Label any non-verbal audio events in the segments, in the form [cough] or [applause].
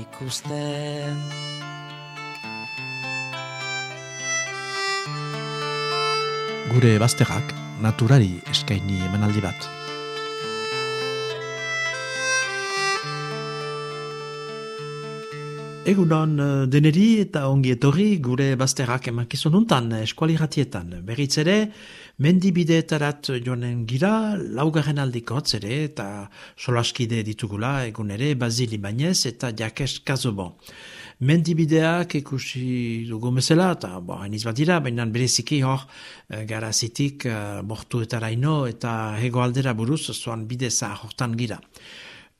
ikusten. Gure bazterrak naturari eskaini emanaldi bat. Egunon eh, deneri eta ongi etorri gure bazterrak emankizun untan eskualiratietan. Berriz ere, mendibideetarat joanen gira, laugarren aldikotz ere eta solaskide ditugula egun ere Bazili Bainez eta Jakes Kazobon. Mendibideak ikusi dugu mesela, eta bo, hainiz bat dira, baina bereziki hor eh, garazitik uh, bortu eta eta hego aldera buruz zoan bideza hortan gira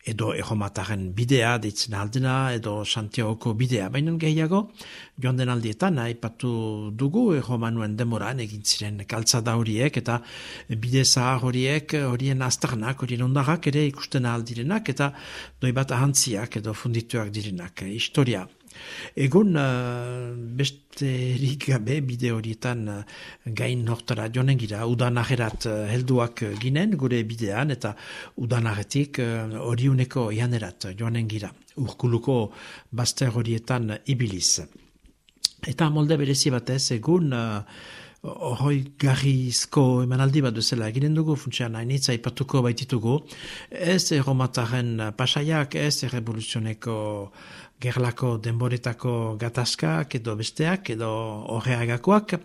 edo erromataren bidea ditzen aldena, edo Santiagoko bidea. Baina gehiago, joan den aldietan, aipatu dugu erromanuen demoran egin ziren kaltzada horiek, eta bide zahar horiek, horien astarnak, horien ondarrak ere ikusten aldirenak, eta doi bat ahantziak edo fundituak direnak. Historia Egun, uh, beste gabe bide horietan uh, gain nortara joanen gira, udan agerat uh, helduak ginen gure bidean, eta udan agetik horiuneko uh, janerat joanen gira, urkuluko baster horietan ibiliz. Eta molde berezi batez egun, uh, Hoi garrizko emanaldi bat duzela eginen dugu, funtsian hainitza ipatuko baititugu, ez erromataren pasaiak, ez revoluzioneko gerlako denboretako gatazkak edo besteak edo horreagakoak,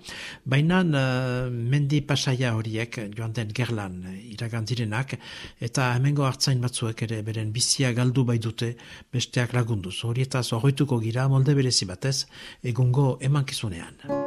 baina uh, mendi pasaia horiek joan den gerlan iragantirenak eta hemengo hartzain batzuek ere beren bizia galdu bai dute besteak lagunduz. Horietaz horretuko gira molde berezi batez egungo emankizunean.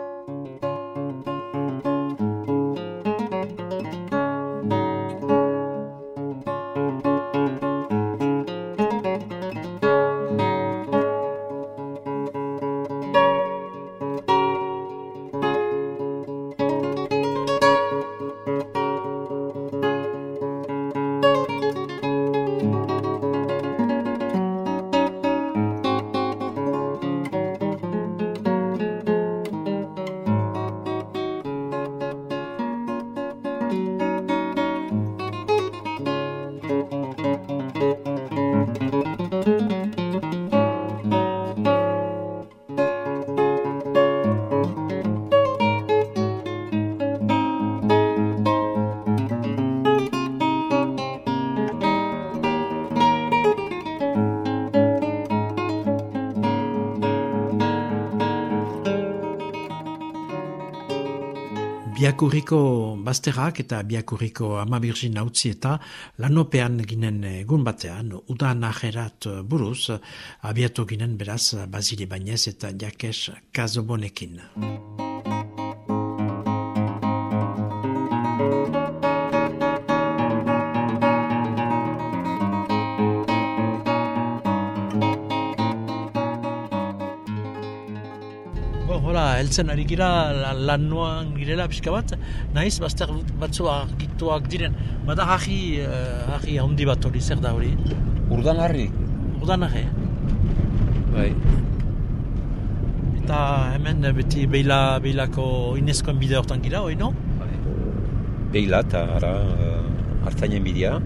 Biakurriko bazterrak eta biakurriko amabirgin nautzi eta lanopean ginen egun batean, udan ajerat buruz, abiatu ginen beraz Bazili Bainez eta Jakes Kazobonekin. Heltzen ari gira lan nuan girela pixka bat, nahiz bazter batzu argituak diren. Bada hagi, uh, handi bat hori, zer da hori? Urdan harri. Urdan harri. Bai. Eta hemen beti beila, beilako inezkoen bide hortan gira, hori no? Bai. Beila eta ara, hartzainen bidea.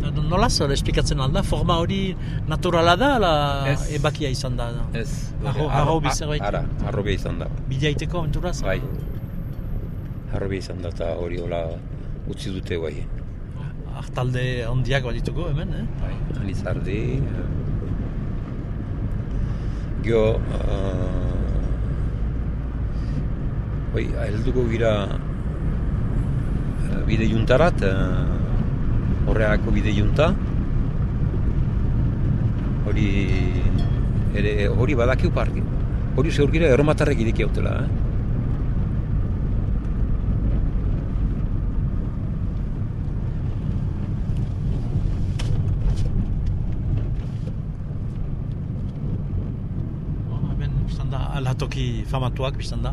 Nola zer esplikatzen alda? Forma hori naturala da, ala ebakia izan da? Ez. Arro, arro bizerbait? Ara, arro izan da. Bidea iteko, aventuraz? Bai. Arro izan da eta hori hola utzi dute guai. Artalde ondiak badituko hemen, eh? Bai, anizardi. Gio, uh, bai, helduko gira uh, bide juntarat, uh, horreako bide junta. Hori ere hori badaki uparki hori zeur gira erromatarrek ideki hautela eh? alatoki famatuak, biztan da,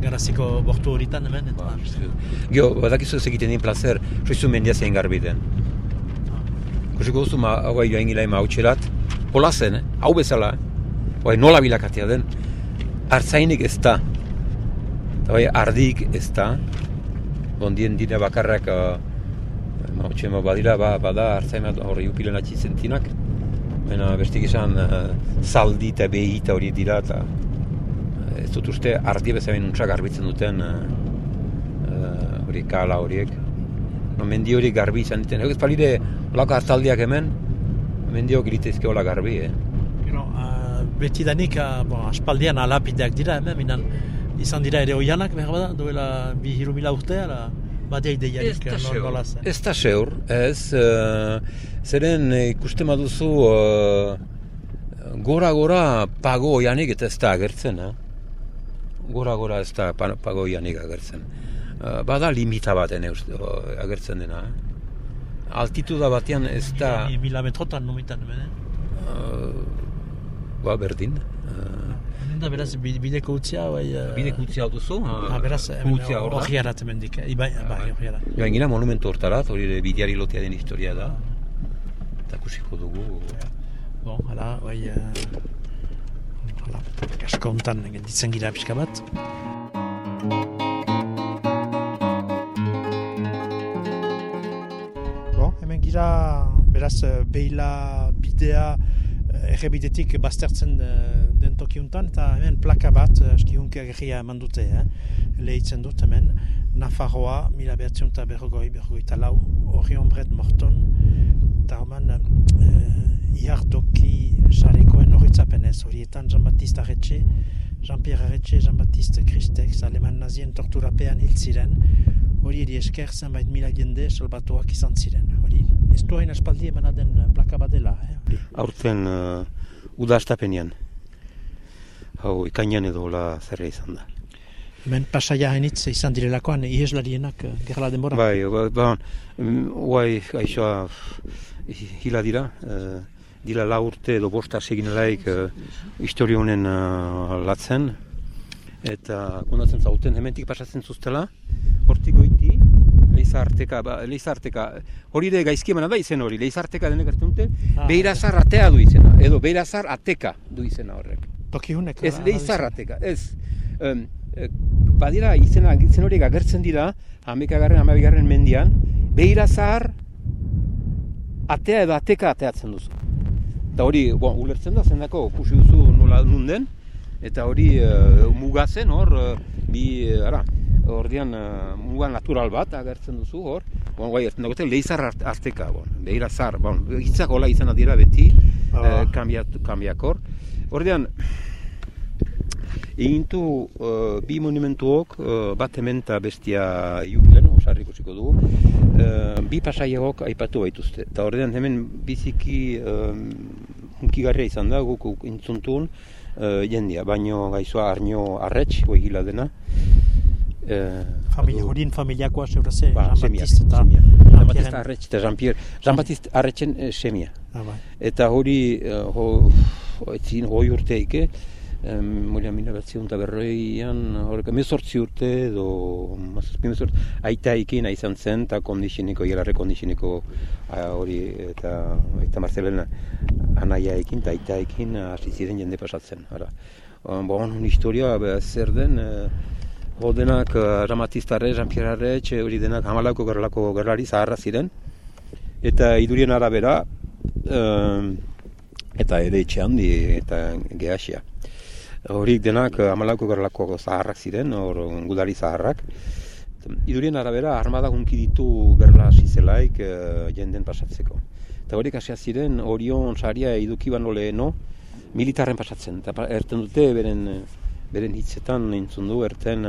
garaziko bortu horitan hemen, eta... Ba, Gio, badakizu ez egiten din placer, soizu mendia zein garbi den. Kusiko duzu, ma, hau joan gila ema hautxerat, hola zen, eh? hau bezala, eh? nola bilakatea den, hartzainik ez da, eta bai, ardik ez da, ondien dira bakarrak, uh, ma badira, ba, bada hartzain hori upilen atxi zentinak, baina bestik izan uh, zaldi eta behi eta hori dira, eta uh, ez dut uste ardi bezain untsa garbitzen duten hori uh, kala horiek. No, mendi hori garbi izan diten. Ez palide, lako hartaldiak hemen, mendi hori giritezke hola garbi, eh? Gero, uh, beti danik, uh, bon, aspaldian alapideak dira, hemen, minan, izan dira ere oianak, behar bada, duela bi hiru mila urte, ala, badia ideiarik nola zen. Ez da seur, ez, uh, zeren ikusten baduzu uh, gora-gora pago oianik eta ez da agertzen, eh? Gora-gora ez da pago oianik agertzen. Uh, bada limita baten agertzen dena, eh? Altituda batean ez da... Mila metrotan nomitan, eh? Uh, ba, berdin. Uh, da beraz bideko utzia bai uh, bideko utzia duzu? Ha beraz utzia hor da? hemendik ibai bai hori jo ingina monumentu hortara hori bidiari lotea den historia da. Eta kusiko dugu. Bon hala bai hala kasko hontan ditzen gira pixka bat gira beraz beila bidea errebidetik baztertzen den tokiuntan, eta hemen plaka bat, eski hunke agerria eman dute, eh? lehitzen dut hemen, Nafarroa, mila behatzion eta berrogoi, berrogoi talau, hori honbret morton, eta homan, eh, iardoki xarekoen horitzapenez, horietan Jean-Baptiste Arretxe, Jean-Pierre Arretxe, Jean-Baptiste Christex, aleman nazien torturapean hil ziren, hori eri esker zenbait mila jende salbatuak izan ziren. Hori, ez du aspaldi emana den plaka badela. Eh? Aurten uh, udaztapenian hau ikainan edo la zerre izan da. Hemen pasaia hainitz izan direlakoan, iheslarienak uh, gerla denbora? Bai, ba, ba, guai, aixoa, hila dira, uh, dira la urte edo bosta segin laik uh, historionen uh, latzen, eta kondatzen zauten hementik pasatzen zuztela, hortik leizarteka, ba, leizarteka, hori de gaizki da izen hori, leizarteka denek dute, ah, beirazar atea du izena, edo beirazar ateka du izena horrek. Toki hunek. Ez leizarrateka, ez. Um, badira izena, izen horiek agertzen dira, amekagarren, amabigarren mendian, behira zahar, atea edo ateka ateatzen duzu. Eta hori, bon, ulertzen da, zendako, kusi duzu nola nunden, eta hori uh, mugatzen, hor, uh, bi, uh, ara, ordian uh, muga natural bat agertzen duzu, hor, bon, guai, ertzen dagoetan, lehizar arteka, bon, behira zahar, bon, hitzak hola izan dira beti, ah. uh, kambiakor, Ordean, egintu uh, bi monumentuok, uh, bat hemen eta bestia jubilen, osarrik usiko dugu, uh, bi pasaiagok aipatu baituzte. Eta ordean hemen biziki um, hunkigarria izan da, guk intzuntun uh, jendia, baino gaizoa arnio arretx, hoi gila dena. Uh, Familia, horin familiakoa zeuraze, ba, Jean-Baptiste eta Jean-Baptiste Arretx eta Jean-Pierre, Jean-Baptiste Arretxen uh, semia. Ah, bai. Eta hori, uh, ho, etzin hoi urteike, um, moria mina batzion eta berroian, horrek, emezortzi urte, edo, mazazpi emezortzi, aita ikin aizan zen, eta kondixiniko, jelarre kondixiniko hori, eta aita Marcelena anaia ekin, eta aita ekin hasi ziren jende pasatzen. Ara. Um, bon, historia, zer den, uh, Odenak, uh, Ramatiztarre, Jean-Pierre hori denak hamalako gerlako gerlari zaharra ziren. Eta idurien arabera, eta ere etxe handi eta gehasia. Horik denak eh, amalauko gerlako zaharrak ziren, hor gudari zaharrak. Idurien arabera armada hunki ditu gerla zizelaik e, jenden pasatzeko. Eta horik hasia ziren orion saria eduki bano leheno militarren pasatzen. Eta erten dute beren, beren hitzetan nintzun du, erten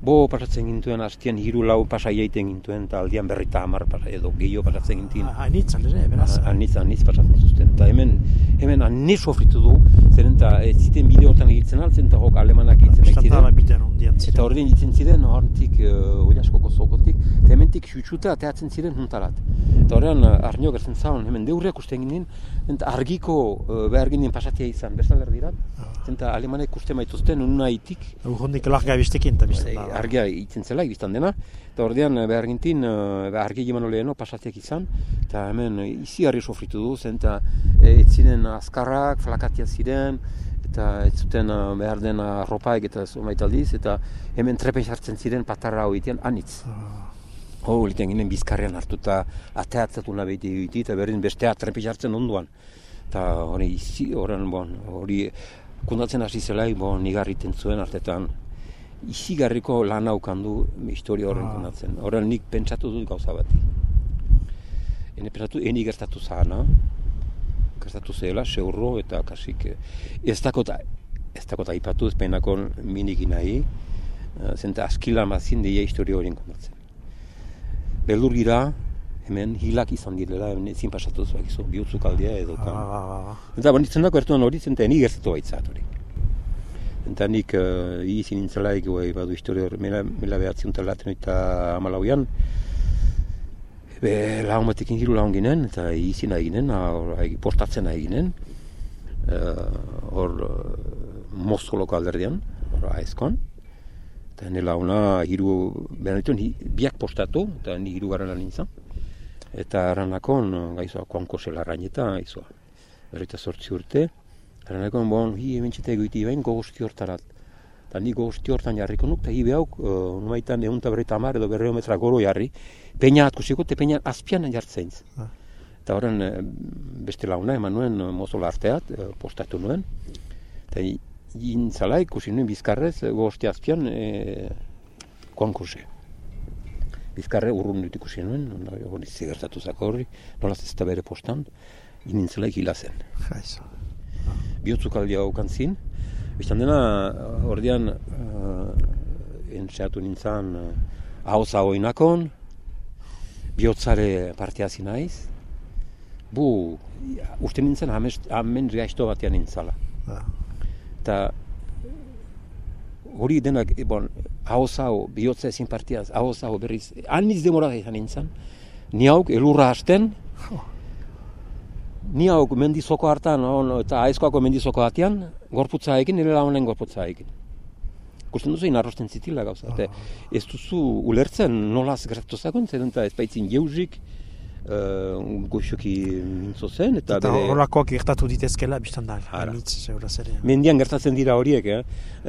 bo pasatzen gintuen hastian hiru lau pasai egiten gintuen eta aldian berrita hamar pasai edo gehiago pasatzen gintuen. Ah, Hainitz, ere, beraz. Anitz, anitz pasatzen zuzten. Eta hemen, hemen anitz sofritu du, zeren eta ez ziten bide hortan egiten altzen, eta hok alemanak egiten ondian Eta horrein ditzen ziren, hortik, uh, oiaskoko zokotik, eta hementik xutxuta ateatzen ziren juntarat. Eta horrean, arnio gertzen zaun, hemen deurriak usten ginen, eta argiko uh, behar ginen pasatia izan, bestal erdirat. Eta alemanek uste maituzten, ununa itik, Urrundik larga bistekin, eta bizten Bai, da. argia itzen zela, biztan dena. Eta ordean eh, behar gintin, uh, argi eman leheno pasatiak izan. Eta hemen izi harri sofritu du, zen eta ez ziren azkarrak, flakatia ziren, eta ez zuten behar den arropaik eta zumait aldiz, eta hemen trepen sartzen ziren patarra hoitean anitz. Ho, liten ginen bizkarrean hartuta ateatzatu nabeti egiti, eta berdin bestea trepen sartzen onduan. Eta hori izi, horren, bon, hori kundatzen hasi zelaik, bon, nigarriten zuen artetan izigarriko lan haukan du historia horren Ah. kondatzen. Horren nik pentsatu dut gauza bati. Ene pentsatu, eni gertatu zahana, gertatu zela, seurro eta kasik eh, ez dakota, ez dakota ipatu ez peinakon miniki nahi, eh, zenta askila mazin deia historia horien kondatzen. Beldur gira, hemen hilak izan direla, hemen ezin pasatu zuak izo, bihotzuk aldea edo Ah, kan. ah, ah. Eta banitzen dako ertuan hori, zenta eni gertatu baitzat hori. Eta nik uh, izin nintzelaik, bai, badu historia hori, mela, mela behatziun talaten eta amalauian, be, lagun batekin hiru lagun ginen, eta izin nahi ginen, hor, hai, postatzen nahi ginen, Eh, hor uh, mozkoloko alderdian, hor aizkoan, eta hene laguna hiru, behar dituen, hi- biak postatu, eta ni hiru garen lan nintzen, eta aranakon, gaizoa, koanko zela arañeta, gaizoa, berreta sortzi urte, aranakon, bon, hi hemen txeta egoiti bain gogosti hortarat. Eta ni gogosti hortan jarriko nuk, eta hi behauk, uh, numaitan egun eta berreta amar edo berreo metra goro jarri, peina atkusiko, eta peina azpian jartzen. Ah. Eta horren eh, beste launa eman nuen eh, mozola arteat, eh, postatu nuen. Eta intzala ikusi nuen bizkarrez, eh, gogosti azpian, e, konkurse. Bizkarre urrun dut ikusi nuen, hori zigertatu zako horri, nola ez da bere postan, inintzela hila zen. Jaizo. Bihotzukaldia haukan zin, biztan dena, eh, ordean, uh, entxeatu nintzen, uh, hau zahoinakon, bihotzare partea zinaiz, bu, uste nintzen amest, amen gaizto batean nintzala. Ah. Eta hori denak, e, bon, hau zau, bihotza ezin partiaz, hau zau berriz, aniz demora izan nintzen, ni hauk elurra hasten, ni hauk mendizoko hartan, on, eta aizkoako mendizoko batean, gorputza egin, nire lagunen gorputza egin. Ikusten duzu, inarrosten zitila gauza. Eta ez duzu ulertzen nolaz gertatu zakon, zen eta ez baitzin jeuzik, uh, goxoki mintzo zen, eta, Eta bere... horrakoak gertatu ditezkela, biztan da, hainitz, zeuraz ere. mendian gertatzen dira horiek, eh?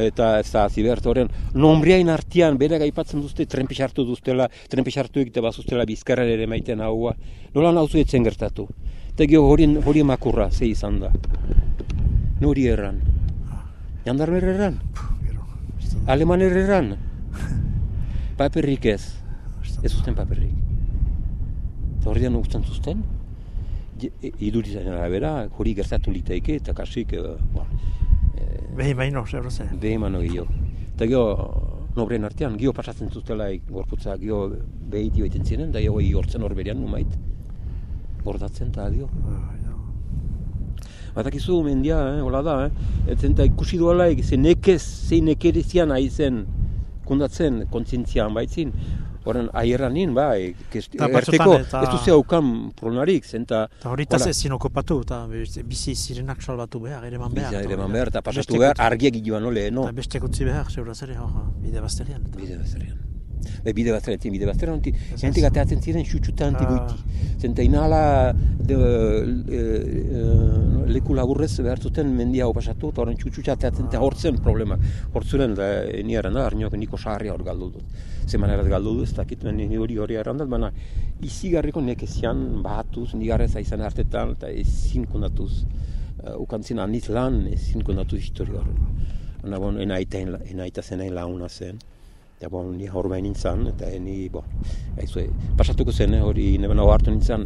eta ez da zibert nombriain artian bere aipatzen duzte trenpixartu duztela, trenpixartu egite bazuztela bizkarra ere maiten haua, nola nauzu etzen gertatu. Eta gio hori, hori makurra, ze izan da. Nori erran. Jandarmer erran, da. alemaner erran. [laughs] Paperrik ez, ez zuten paperrik. Eta horrean usten zuzten, je- e- iduritzen arabera, hori gertatu liteike, eta kasik, eh, ba, Behin baino, zeuraz ere. behemano gehiago. Eta gio, nobren artean, gio pasatzen zutelaik gorputza, gio behitio egiten ziren, da gio hortzen hor berean numait, bordatzen eta dio. Ja. Batakizu mendia, eh, hola da, eh? Etzen eta ikusi dualaik, ze nekez, ze nekerizian aizen kundatzen kontzientzian baitzin, Horren, aierran nien, bai, kes, Ta erteko, ez duze haukan pronarik, zenta... Eta horitaz hola, ezin okupatu, eta bizi zirenak salbatu behar, ere man behar. Eta ere da. behar, eta pasatu behar, argiak joan ole, no? Eta beste gutzi behar, zeuraz ere, hor, bide bazterian. Bide bazterrean. E, bide bazterrean, bide bazterrean, onti, Ez jentik ateatzen ziren xutxuta Ah. Zenta inala de, e, e, leku laburrez behar zuten mendia hau pasatu, eta horren txutxutxa ateatzen, eta hortzen problemak. Hortzuren, da, ni eran da, arniok niko sarria hor galdu dut. Zemanerat galdu dut, ez dakit, ni hori hori errandat, baina izigarriko nekezian batuz, nigarrez aizan hartetan, eta ezin kondatuz. Uh, ukantzin aniz lan, ezin kondatuz historia horren. Baina, bon, enaita, enaita zen hain launa zen. Eta bon, ni hor behin nintzen, eta ni, bon, gaizue, pasatuko zen, eh, hori neben hau hartu nintzen,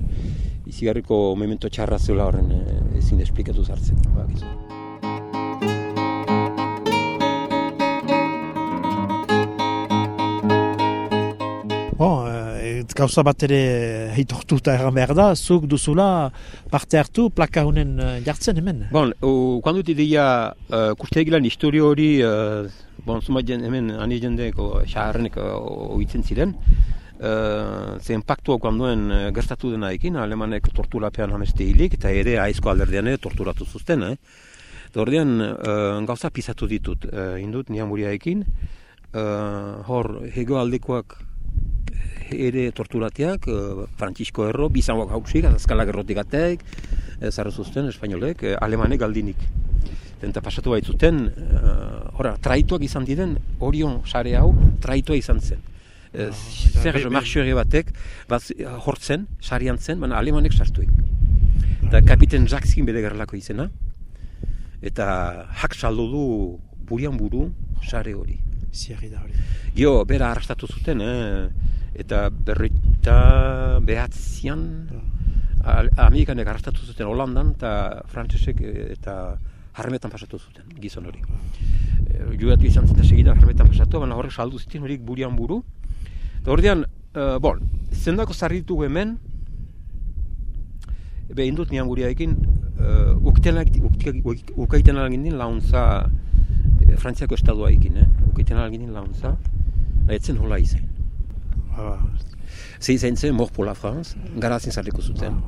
izigarriko memento txarra zela horren eh, ezin esplikatu zartzen. Ba, gauza bat ere heitortu eta erran behar da, zuk duzula parte hartu plaka honen uh, jartzen hemen. Bon, kuando ti dira, uh, kustegilan historio hori, uh, bon, zuma jen, hemen ani jendeko xaharrenek oitzen ziren, uh, ze impactua kuandoen uh, gertatu dena ekin, alemanek torturapean hameste hilik, eta ere aizko alderdean ere torturatu zuzten, eh? Ordean, uh, gauza pizatu ditut, uh, indut, nian ekin, uh, hor, hego aldekoak ere torturatiak, uh, Frantzisko erro, bizangoak hausik, azkalak errotik ateik, uh, zarra zuzten, espainolek, uh, alemanek aldinik. Eta pasatu baitzuten, uh, ora, traituak izan diren, orion sare hau, traitua izan zen. Uh, Serge Marchiori batek, bat hortzen, sarian zen, baina alemanek sartuik. Eta kapiten Jackskin bede gerlako izena, eta hak saldo du burian buru sare hori. Zierri da hori. Gio, bera arrastatu zuten, eh? Eta berrita behatzian Amerikanek arrastatu zuten Holandan eta Frantzesek eh, eta harremetan pasatu zuten, gizon hori. E, Juatu izan zen segida harremetan pasatu, baina horrek saldu ziten horik burian buru. Eta hori uh, bon, zendako zarritu hemen, ebe indut nian guriaekin, uh, ukaiten alagin launtza e, Frantziako estadua ekin, eh? ukaiten alagin launtza, etzen hola izan. Ah. Zei zain zen, mor pola franz, gara zin zarriko zuten.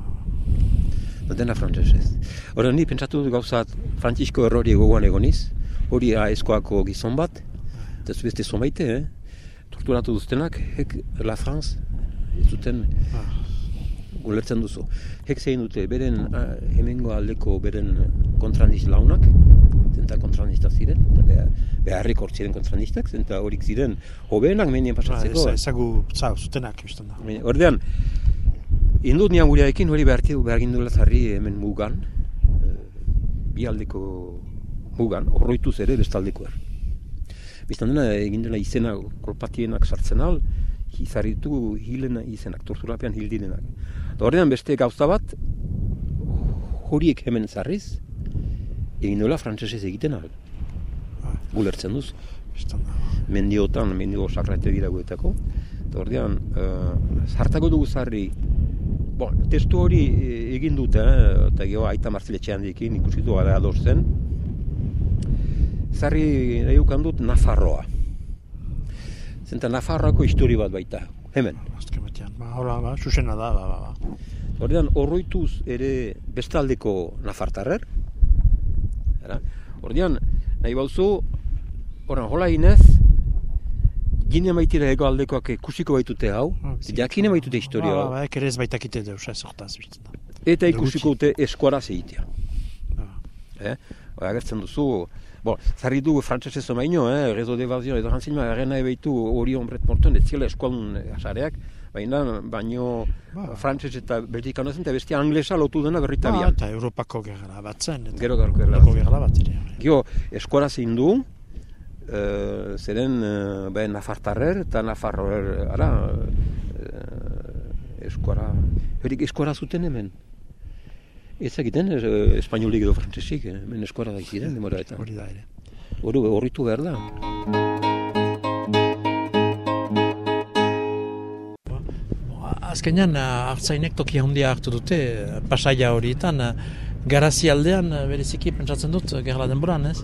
Ah. Dena frantzesez. Hora ni pentsatu gauzat frantzisko errori egoan egoniz, hori aizkoako gizon bat, eta zu beste zomaite, eh? torturatu duztenak, hek la franz, ez zuten ah. ulertzen duzu. Hek zein dute, beren uh, hemengo aldeko beren kontrandiz launak, zenta kontranista ziren, eta behar, beharrik ziren kontranistak, zenta horik ziren hobeenak menien pasatzeko. Ba, ezagu, zau, zutenak, bizten da. Ordean, indut nian gurearekin hori behar, behar gindula zarri hemen mugan, e, bi aldeko mugan, horroituz ere bestaldeko er. Biztan dena, egin dela izena kolpatienak sartzen al, izarritu hilena izenak, torturapean hildinenak. Horrean beste gauza bat, horiek hemen zarriz, egin dola frantzesez egiten al. Ah. Gulertzen duz. Mendiotan, mendio sakrate dira guetako. Eta ordean, uh, zartako dugu zarri, bon, testu hori e, egin dute, eh, eta geho aita martziletxean dikin, ikusitu gara ados zen. Zarri nahi dut Nafarroa. Zenta Nafarroako histori bat baita, hemen. Azken batean, ba, hola, ba, susena da, ba, ba, ba. Ordean, horroituz ere bestaldeko Nafartarrer, Ordian, nahi bauzu, oran, hola inez, gine maitira ego aldekoak ikusiko baitute hau, ah, jakine baitute historia hau. Ba, ba, ez baitakite deus, ez ortaz, Eta ikusiko dute eskuara zehitea. Ah. Eh? Ba, agertzen duzu, bo, zarri du frantzese zomaino, eh, rezo de vazio, edo jantzin ma, erren nahi baitu hori hombret morton, ez zila eskualun asareak, baina baino ba. frantzes eta beltikano zen, eta bestia anglesa lotu dena berrita ba, Eta Europako gerra batzen. Eta Gero gerra batzen. Gio, eskora zein du, uh, zeren uh, behin Nafartarrer eta Nafarroer, ara, uh, eskora, horik eskora zuten hemen. Ez egiten, es, espainolik edo frantzesik, hemen eskora da iziren, demora eta. Hori da ere. Hori horritu behar da. Azkenean eh, hartzainek tokia handia hartu dute eh, pasaia horietan eh, garazi aldean bereziki pentsatzen dut gerla denboran, ez?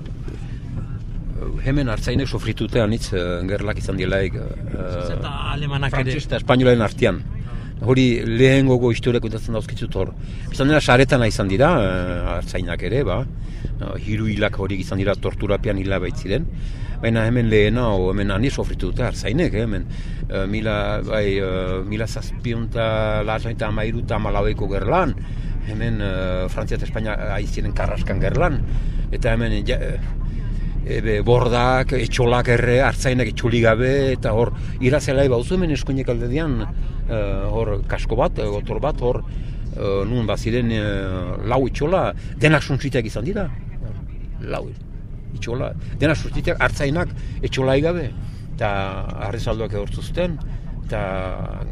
Hemen hartzainek sofritute anitz gerlak izan dielaik uh, alemanak ere. eta espainolaren artian hori lehen gogo historiak kontatzen dauzkitzut hor. Izan dira saretan izan dira hartzainak ere ba. Hiru hilak hori izan dira torturapean hila baitziren baina hemen lehena o hemen ani sofritu dute hartzainek hemen. Uh, mila bai uh, mila zazpiunta lazaita amairu eta malaueko gerlan. Hemen uh, Frantzia eta Espainia aiziren karraskan gerlan. Eta hemen ja, ebe bordak, etxolak erre, hartzainak etxoli gabe, eta hor, irazelai bauzu hemen eskoinek alde dian, hor kasko bat, gotor bat, hor, uh, nun baziren uh, lau etxola, denak suntziteak izan dira. Lau itxola. Dena sustiteak hartzainak etxola gabe eta arrezalduak edortu zuten eta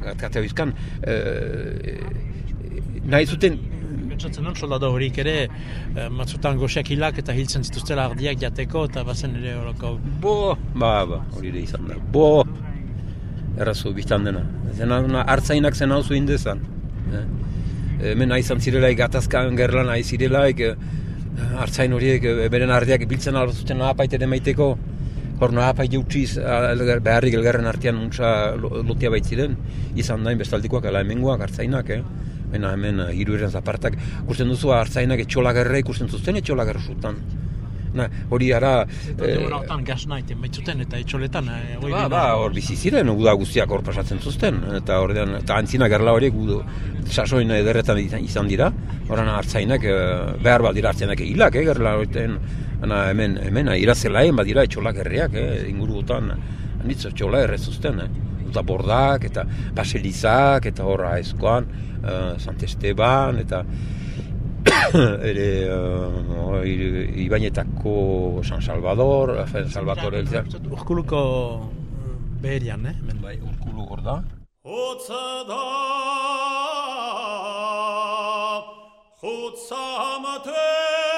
gatkate bizkan e, nahi zuten Pentsatzen non soldado horik ere e, matzutan goxak hilak eta hiltzen zituztela ardiak jateko eta bazen ere horoko Bo, ba, ba, hori ere izan da Bo, errazu biztan dena. Zena, hartzainak zen hau zuen dezan. Eh? Hemen aizan zirelaik gatazkan gerlan aiz zirelaik, eh, hartzain horiek eh, beren ardiak biltzen albazuten nahapaite demaiteko, hor nahapaite utziz beharrik elgarren artean untsa lotia baitziren, izan dain bestaldikoak ala hemengoak hartzainak, eh? Hemen, hemen, hiru zapartak, ikusten duzu hartzainak etxolagerre ikusten zuzten etxolagerre zutan. Na, hori ara... Eta e, hortan gas nahi, baitzuten eta etxoletan. E, ba, ba, hor bizi ziren, uda guztiak hor pasatzen zuzten. Eta hor eta antzina gerla horiek gudu sasoin ederretan izan dira. Horan hartzainak, e, behar bat dira hartzainak egilak, eh, gerla horretan. Ana, hemen, hemen, irazelaen badira etxolak herriak, eh, inguru gutan, anitz etxola errezuzten, eh. Eta bordak, eta baselizak, eta horra ezkoan, uh, Sant Esteban, eta [coughs] ere uh, Ibainetako San Salvador, San Salvador el Urkuluko beherian, eh? Bai, urkulu gorda. Hotza da, hotza Egu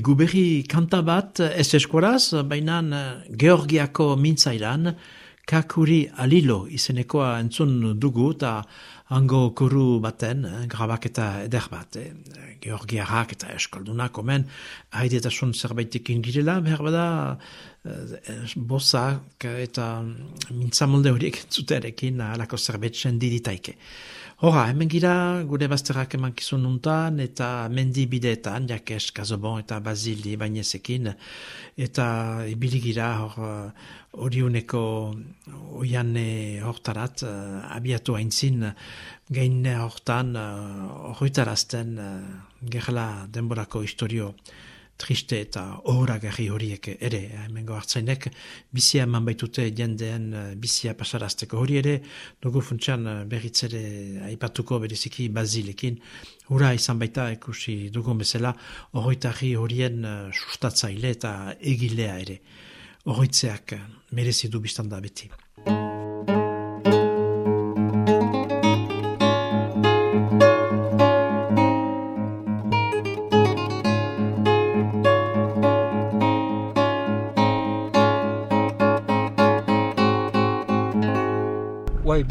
berri kanta bat ez eskuaraz, baina Georgiako mintzairan, kakuri alilo izenekoa entzun dugu eta hango kuru baten, eh, grabaketa eder bat, eh, georgiarrak eta eskaldunak omen, haidetasun zerbaitekin girela, behar bada, eh, bozak eta mintzamolde horiek entzuterekin alako zerbetzen diditaike. Hora, hemen gira gure bazterrak eman kizun eta mendi bideetan, jakes, kazobon eta bazili bainezekin, eta ibili gira hor horiuneko oian hortarat uh, abiatu haintzin gain hortan horretarazten uh, uh, gerla denborako historio triste eta ohora gari horiek ere, hemengo hartzainek, bizia eman baitute jendeen bizia pasarazteko. Hori ere, dugu funtsan berriz ere aipatuko bereziki bazilekin, hura izan baita ikusi dugun bezala, horretari horien sustatzaile eta egilea ere. Horretzeak merezi du biztan da beti.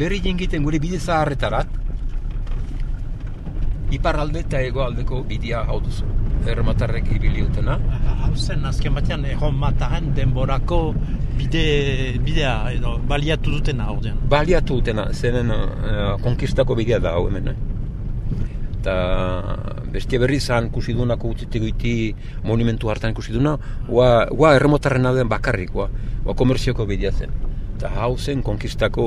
Berri jengiten gure bide zaharretarat, iparralde eta egoaldeko bidea hau duzu. Errematarrek ibili utena. Hau zen, azken batean, erron mataren denborako bide, bidea, edo, baliatu dutena ordean. Baliatu dutena, zenen uh, konkistako bidea da hau hemen. Eh? Eta bestia berri zan kusidunako utzitegoiti monumentu hartan kusiduna, ua, ua erremotarren den bakarrik, ua, ua komerzioko bidea zen. Eta hau zen konkistako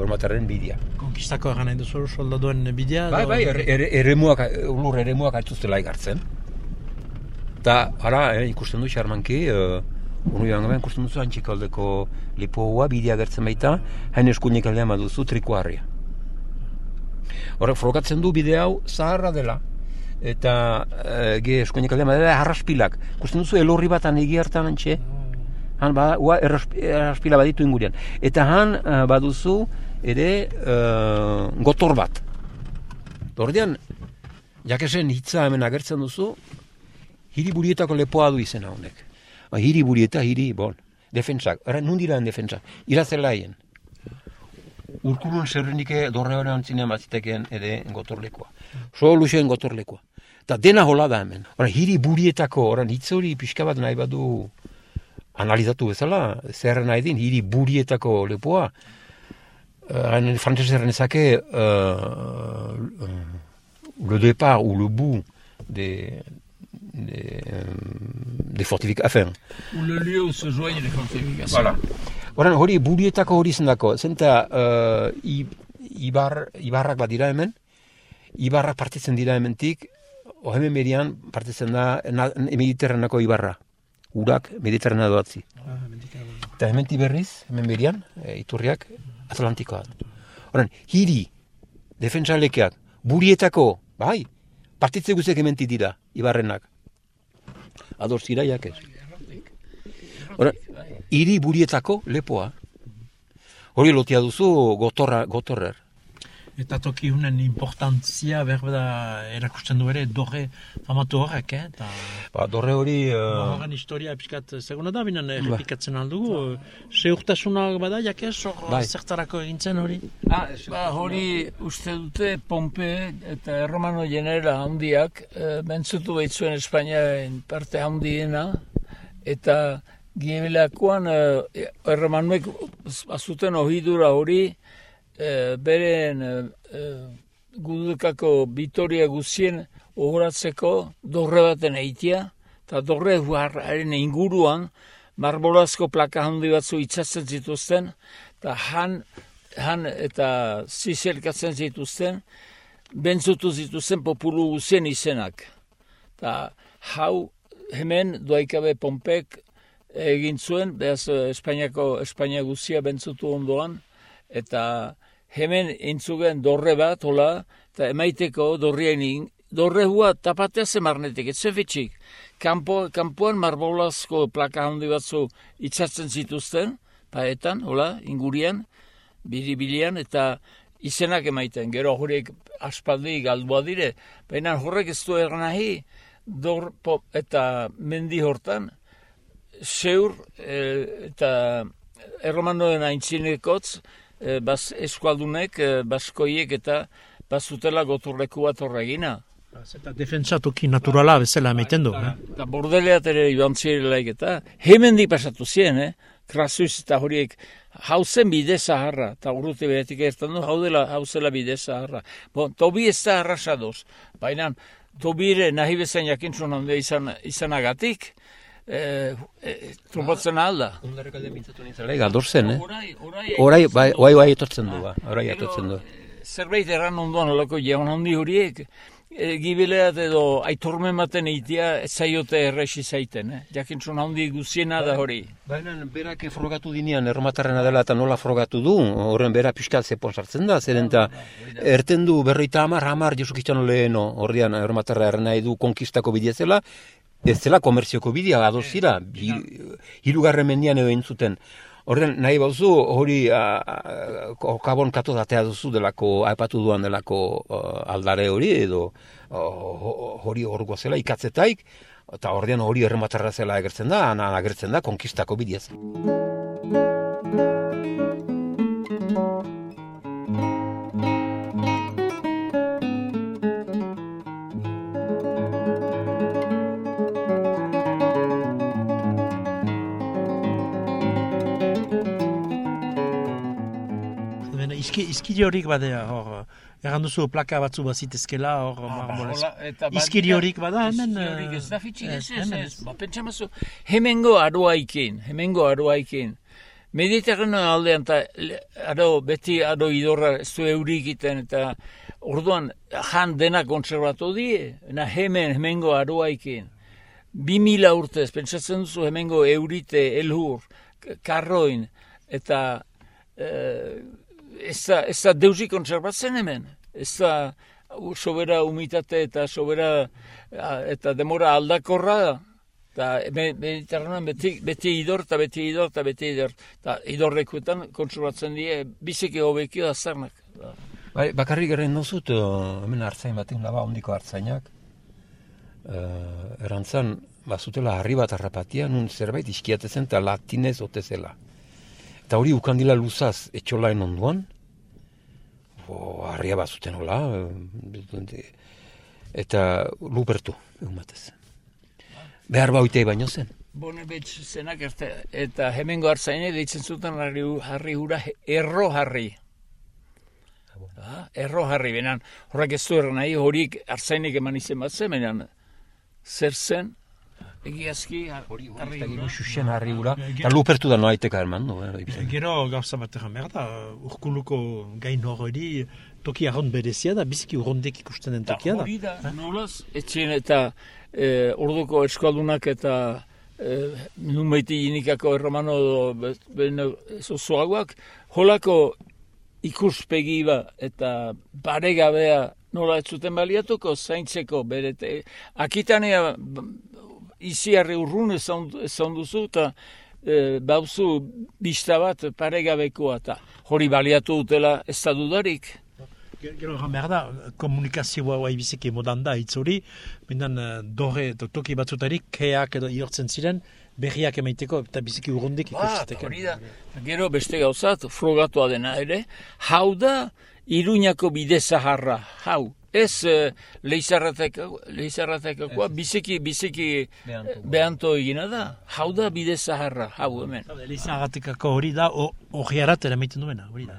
erremotarren bidea. Konkistako eran nahi duzu soldaduen bidea? Bai, bai, er, er, eremuak, lur eremuak aitzuztela igartzen. Eta, ara, eh, ikusten du xarmanki, uh, unu joan gabean ikusten duzu antxik aldeko lipoa bidea gertzen baita, hain eskuinik aldean baduzu trikoarria. Horrek, frokatzen du bide hau zaharra dela. Eta, uh, ge eskuinik aldean badela, harraspilak. Ikusten duzu elorri batan egi hartan antxe, han ba, ua erraspila baditu ingurian. Eta han uh, baduzu ere uh, gotor bat. Ordean, jakesen hitza hemen agertzen duzu, hiri burietako lepoa du izena honek. Ba, hiri burieta, hiri, bon, defensak, era nundiraen defensak, irazelaien. Urkurun zerrenike dorre hori antzinean batziteken ere gotorlekoa. So luxen gotorlekoa. Eta dena hola da hemen. Ora, hiri burietako, ora, hitz hori pixka bat nahi badu analizatu bezala, zer nahi din, hiri burietako lepoa, hain uh, frantzese erren ezake, uh, uh, le départ ou le bout de, des, des fortifications. Ou le lieu où se joignent les fortifications. Voilà. Horan, hori burietako hori zendako, zenta uh, ibar, ibarrak bat dira hemen, ibarrak partitzen dira hementik, o hemen berian partitzen da na, mediterranako ibarra. Urak mediterrana doatzi. Ah, Eta hemen berriz, hemen berian, e, iturriak, atlantikoa. Horan, hiri, defensalekeak, burietako, bai, partitze guzek hemen dira, ibarrenak ados ziraiak ez. Hora, iri burietako lepoa. Hori lotia duzu gotorra, gotorrer. Eta toki hunen importantzia berbeda erakusten du ere dorre famatu horrek, eh? Ta... Ba, dorre hori... Uh... Horren historia episkat seguna da, binen ba. errepikatzen aldugu. Se urtasuna bada, jakez, hor bai. zertarako egintzen hori? Ah, ba, hori uste dute Pompe eta Romano Generala handiak e, bentzutu behitzuen Espainiaren parte handiena eta Giebelakoan e, erromanuek azuten ohidura hori e, beren e, gudukako bitoria guzien ohoratzeko dorre baten eitia, eta dorre huarraren inguruan marbolazko plaka handi batzu itxatzen zituzten, eta han, han eta zizelkatzen zituzten, bentzutu zituzten populu guzien izenak. Ta hau hemen doaikabe Pompek egin zuen, behaz Espainiako Espainia guzia bentzutu ondoan, eta hemen intzugen dorre bat, hola, eta emaiteko dorrien dorre hua tapatea zemarnetik, ez zefitxik. Kampo, kampuan marbolazko plaka handi batzu itxatzen zituzten, paetan, hola, ingurien, biribilian, eta izenak emaiten, gero horiek aspaldi galdua dire, baina horrek ez du eran nahi, dor, eta mendi hortan, zeur e, eta erromanoen aintzinekotz, e, baz, eskualdunek, e, baskoiek eta bazutela goturleku bat horregina. Eta defentsa toki naturala bezala emaiten du. eh? Eta bordeleat ere joan zirelaik eta hemendik pasatu zien, eh? Krasuz eta horiek hauzen bide zaharra, eta urrute beretik ertan du, hau dela hauzela bide zaharra. Bon, tobi ez da arrasadoz, baina tobi ere nahi bezain jakintzun hande izan, izanagatik, e, e, trumpatzen alda. Ondarek alde mintzatu nintzen. Galdor zen, eh? Orai, orai, Orai, bai, bai, bai, etortzen du, ba. Orai etortzen du. zerbait erran ondoan olako jaun handi horiek, e, gibileat edo aitormen baten eitia ez zaiote erresi zaiten, eh? Jakintzun handi guziena da hori. Baina berak frogatu dinean erromatarrena dela eta nola frogatu du, horren bera pixkat zepon sartzen da, zeren eta erten du berroita hamar, hamar Jesukistano leheno, horrean erromatarra nahi du konkistako bidea zela, ez zela komerzioko bidea, ados zira, hi- hirugarren mendian edo entzuten. Horren nahi bauzu hori a, a, ko- kabon katodatea duzu delako, aipatu duan delako uh, aldare hori edo ho- hori hor zela ikatzetaik, eta ordean hori errematarra zela agertzen da, ana agertzen da konkistako bidez. Iskiri horik badea, hor, erran duzu plaka batzu bazitezkela, hor, marmolez. Hola, eta badira- Iskiri horik bada, hemen... Horik ez da eh, fitxik ez, ez, hemen ez. Ba, pentsamazu, hemengo aroaikin, hemengo aroaikin. Mediterrano aldean, eta le- aro, beti aro idorra ez du eurik iten, eta orduan jan dena kontserbatu die, na hemen, hemengo aroaikin. Bi mila urtez, pentsatzen duzu hemengo eurite, elhur, karroin, eta eh, ez da, ez da deusi kontserbatzen hemen. Ez da sobera humitate eta sobera eta demora aldakorra da. Eta me- Mediterranean beti, beti idor eta beti idor eta beti idor. Eta idorrekuetan kontserbatzen die biziki hobekio azarnak. Bai, bakarrik erren duzut, uh, hemen hartzain batek, laba ondiko hartzainak, uh, erantzan, bazutela harri bat harrapatia, nun zerbait iskiatezen eta latinez ote zela. Eta hori ukandila luzaz etxolaen onduan, o, harria bazuten hola, eh, eta lupertu, egun batez. Behar bautei baino zen. Bone betx zenak erte, eta hemengo hartzaine deitzen zuten harri, harri hura erro harri. Ah, erro harri, benan, horrek ez du nahi, horik hartzainek eman izen bat zen, benan, zer zen, egiazki, Hori, hori, hura. gero xuxen harri hura, eta lupertu da noaiteka eman du. Eh. Gero gauza bat erran behar da, urkuluko gain hori toki arrond berezia da, biziki urrondek ikusten den Eta tokia da. hori da, nolaz, etxen eta e, orduko eskaldunak eta e, numeiti inikako erromano bene zozoagoak, holako ikuspegi ba eta paregabea nola ez zuten baliatuko zaintzeko berete. Akitanea b- iziarri urrun ezaun duzu eta e, bauzu bista bat paregabekoa eta hori baliatu dutela ez da dudarik. Gero erran behar da, komunikazioa guai biziki modan da bendan uh, dorre to- toki batzutarik keak edo ihortzen ziren, berriak emaiteko eta biziki urrundik Ba, ikusteko. hori da. Gero beste gauzat, frogatua dena ere, hau da Iruñako bide zaharra, hau. Ez uh, leizarratekoa, biziki, biziki Behanto. egina da. Hau da bide zaharra, hau hemen. Agatikako hori da, o- horriarat ere maiten duena, hori da.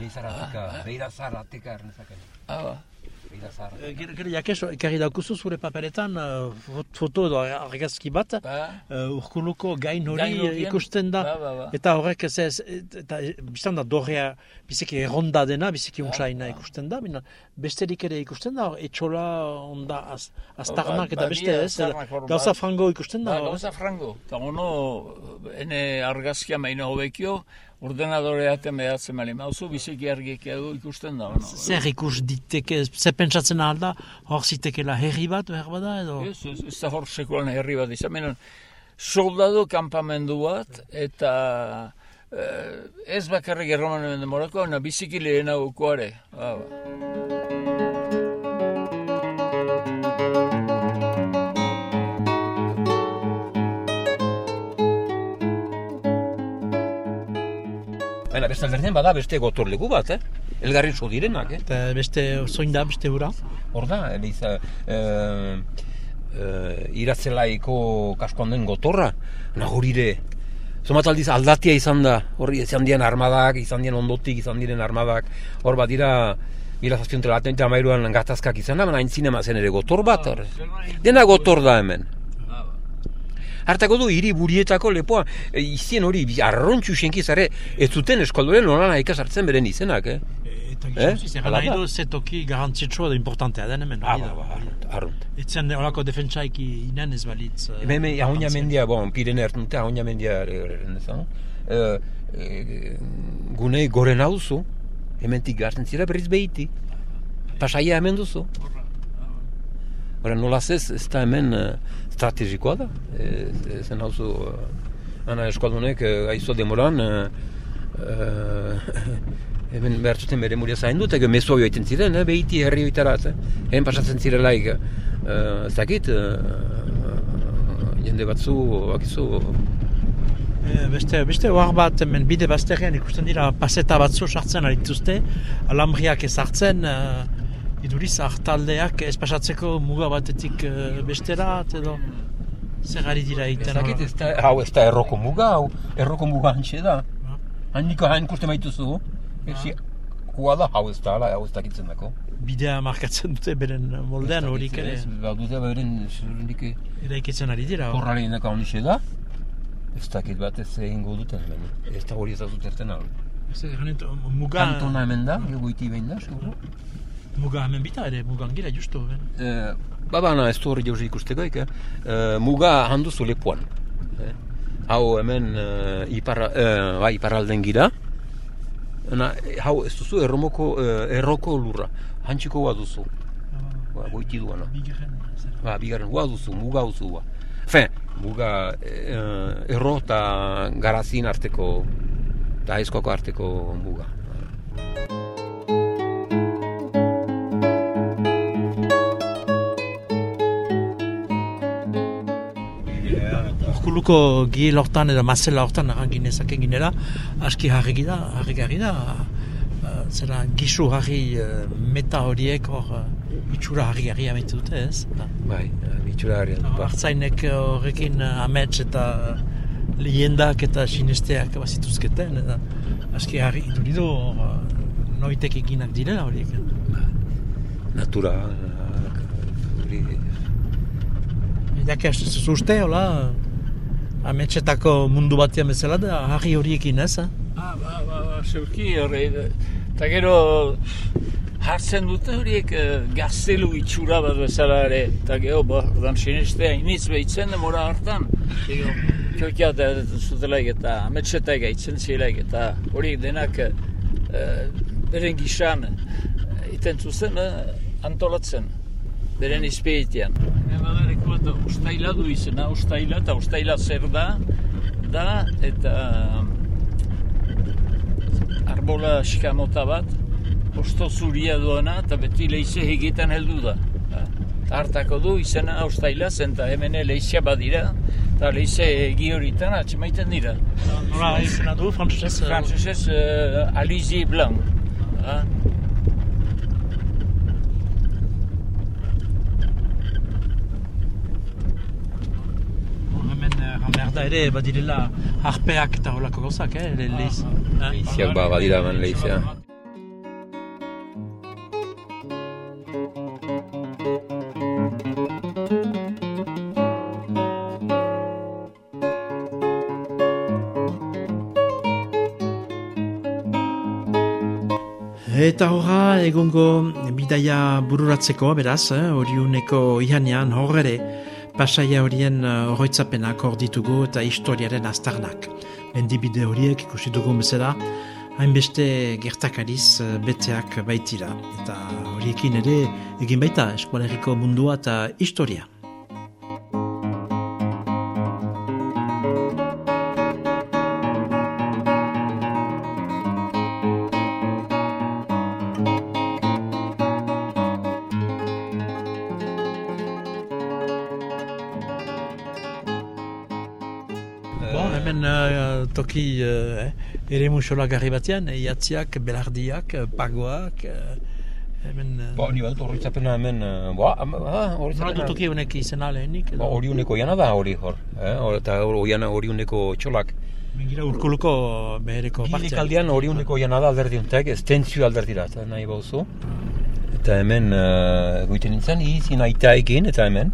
Leizarratika, beira zarratika ernezaken. Ah, Beira zarra. Eh, Gero, gero jakeso, ekarri daukuzu zure paperetan uh, fot- foto edo argazki bat, ba, uh, urkuluko gain hori ikusten da, ba, ba, ba. eta horrek ez ez, eta eh, biztan da dorrea biziki erronda dena, biziki untsaina ikusten da, bina, besterik ere ikusten da, etxola onda az, aztarnak Ba, eta ba, beste ez, gauza ba. frango ikusten da, Ba, gauza frango. Eta ono, ene argazkia maino hobekio, ordenadore aten behatzen bali mauzu, biziki argik edo ikusten da. Ono. Zer ikus diteke, ze pentsatzen alda, hor zitekela herri bat, behar bada, edo? Ez, ez, ez da hor sekulan herri bat izan. Menen, soldado kampamendu bat, eta eh, ez bakarrik erromanen demorako, na biziki lehenago ere. Ba, ba. Baina beste alderdian bada beste gotorleku bat, eh? Elgarri so direnak, eh? Eta beste zoin da, beste hura. Hor da, eliza, e, e, iratzelaiko kaskoan den gotorra, nagurire. Zomat aldiz aldatia izan da, horri izan dien armadak, izan dien ondotik, izan diren armadak, hor bat dira, mila latente amairuan gatazkak izan da, baina zinema zen ere gotor bat, hor. Dena gotor da hemen. Hartako du hiri burietako lepoa, e, izien hori, arrontxu senkizare, ez zuten eskaldoren nolan ikasartzen beren izenak, eh? Eta Eh? gizontziz, egan nahi du zetoki garantzitsua da importantea den hemen. Ah, ba, ba, arrunt, arrunt. Etzen olako defentsaik inen ez balitz. eh, Hemen, hemen, ahoina mendia, bon, pirene hartunte, ahoina mendia erren ezan. E, e, gune goren hau zu, hementik gartzen zira berriz behiti. Pasaia hemen duzu. Hora, nolaz ez, ez da hemen eh, estrategikoa da. E, zen hau zu, uh, ana eskaldunek, uh, aizu demoran, uh, hemen behar zuten bere muria zain dut, ege mezu hori oiten ziren, eh, behiti herri oitaraz, eh. Hemen pasatzen zirelaik, uh, ez dakit, uh, jende batzu, bakizu, Eh, beste, beste ohar bat, hemen bide bazterrean ikusten dira paseta batzu sartzen arituzte, alambriak ezartzen, uh, iduriz hartaldeak ez pasatzeko muga batetik uh, bestera, edo zer ari dira ez egiten. ez da, hau ez da erroko muga, hau erroko muga hantxe da. Handiko hain kuste maituzu, ezi, hua da, hau ez da, hau ez dakitzen dako. Bidea markatzen dute beren moldean horik ere Ba, dute beren, zurenik, eraikitzen ari dira. Horraren indaka honixe da, ez dakit bat ez egingo duten. Ez da hori ez da zuterten hau. Ez dut, muga, Kantona hemen da, goiti behin da, seguro. Muga hemen bita ere, mugan gira justu. Eh, ba bana ez du hori jauzi ikustekoik, eh? Eh, muga handuzu lepuan. Eh? Hau hemen eh, iparra, eh, bai, iparralden gira. Eh, hau ez duzu erromoko, eh, erroko lurra. Hantxiko hua duzu. Ba, goiti duana. Bigarren, zer. Ba, bigarren hua duzu, muga duzu ba. Fe, muga eh, erro eta garazin arteko, eta aizkoako arteko muga. Urkuluko gil hortan edo mazela hortan arangin ezaken ginera, aski harregi da, harrigarri da, eh, zera gisu harri eh, meta horiek hor uh, itxura harrigarri amitu dute ez? Eta, Bai, bitxura harrian. Ba. Artzainek eh, horrekin amets eta lehendak eta sinesteak bazituzketen, eta aski harri iduridu hor noitek eginak direla horiek. Natura, eh, hori, Idak ez uste, hola, ametsetako mundu batean bezala da, harri horiekin ez, eh? Ah, ba, ba, ba, zeurki horre. Eta gero hartzen dute horiek eh, gaztelu itxura bat bezala ere. Eta gero, ba, ordan sinestea iniz behitzen demora hartan. Gero, kiokia da zutelaik eta ametsetak gaitzen zilaik eta horiek denak eh, beren gisan eh, iten zuzen eh, antolatzen beren izpeitean. Badareko bat ustaila du izena, ustaila eta ustaila zer da, da eta arbola eskamota bat, osto zuria duena eta beti leize egiten heldu da. Eta hartako du izena ustaila zen eta hemen leizea badira, eta leize egi horitan atxemaiten dira. Nola izena du, frantzesez? eh, Frantzesez uh, Alizi Blanc. Ha? Hemen eh, jan behar da ere, badirela harpeak eta holako gauzak, eh? Le, leiz. Eh? Leiziak ba, badira hemen leizea. Eta horra egongo bidaia bururatzeko, beraz, eh, horiuneko ihanean horre pasaia horien eh, horretzapenak hor ditugu eta historiaren aztarnak. Mendibide horiek ikusi dugun bezala, hainbeste gertakariz eh, beteak baitira. Eta horiekin ere egin baita eskualeriko mundua eta historia. Hemen uh, uh, eh, ere musola garri batean, eh, iatziak, belardiak, eh, pagoak, eh, hemen... Ba, ni badut horretzapena hemen, eh, ba, ama- ba, Nola dutuki honek izena lehenik? Ba, hori uneko jana da hori hor, eh? Hor, eta hori hori uneko txolak. Mengira urkuluko behereko partea. Gilik hori uneko jana da alderdi untek, ez tentzio alderdira, eta nahi bauzu. Eta hemen, uh, goiten nintzen, izin aitaekin, eta hemen.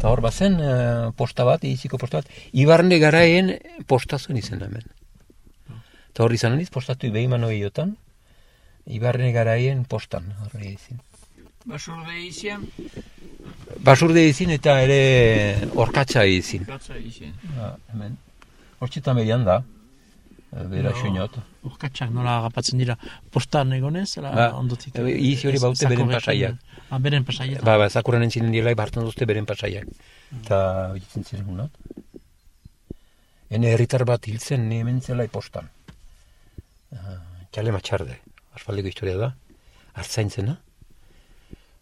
Eta hor bazen eh, posta bat, iziko posta bat, Ibarne garaien postazuen izen hemen. Eta hor izan aniz, postatu behiman horiotan, Ibarne garaien postan, horri izin. Basurde izian, Basurde izin eta ere orkatza izin. gatza izian. Ja, hemen. Hortxetan behian da, bera No. soinot. Urkatxak nola agapatzen dira, postan egonez, ala Ba, ondotik. e, izi hori baute beren pasaiak. Ah, beren pasaiak. Ba, ba, zakurren entzinen dira, bartan duzte beren pasaiak. Eta horitzen ziren hunat. Hene herritar bat hiltzen ne hemen zela postan. Uh, txale matxarde, asfaldiko historia da. Artzaintzena.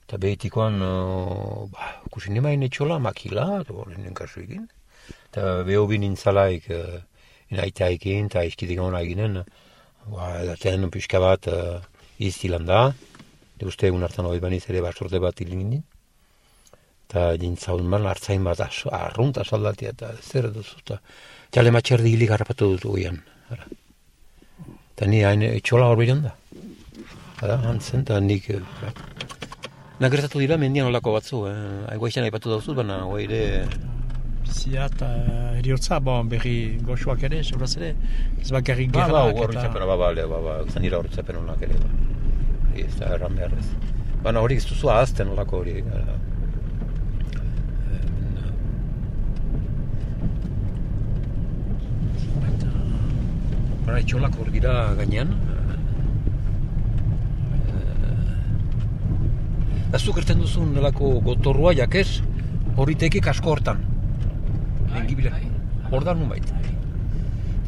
Eta behitikoan, uh, ba, kusin emain etxola, makila, eta horren kasu egin. Eta beho binin zalaik, uh, inaitaekin, eta izkidik hona eginen, ba, edaten pixka bat uh, iztilan da. De uste egun hartan hori baniz ere basurde bat hilin. Eta jintzaun man hartzain bat as, arrunt asaldatia eta zer duzu. Eta jale matxerdi hilik harrapatu dut goian. Eta ni hain etxola hor bilan da. Ara, hantzen, eta nik... eh, ba. Na gertatu dira mendian olako batzu, eh? Aipatu dauzut, baina hoi Bizia eta eriotza, bon, berri goxuak ere, seguraz ere, ez bakarrik Ba, ba, gerrak horretzapena, ba, ba, ba, ba, zan dira horretzapen honak ere, ba. Ez da erran behar ez. Baina hori ez duzu ahazten olako hori. Bara, etxolak hor gira gainean. Ez du gertzen duzun nelako gotorrua jakez, horriteki kasko hortan. Engibile. Hor da nun baita.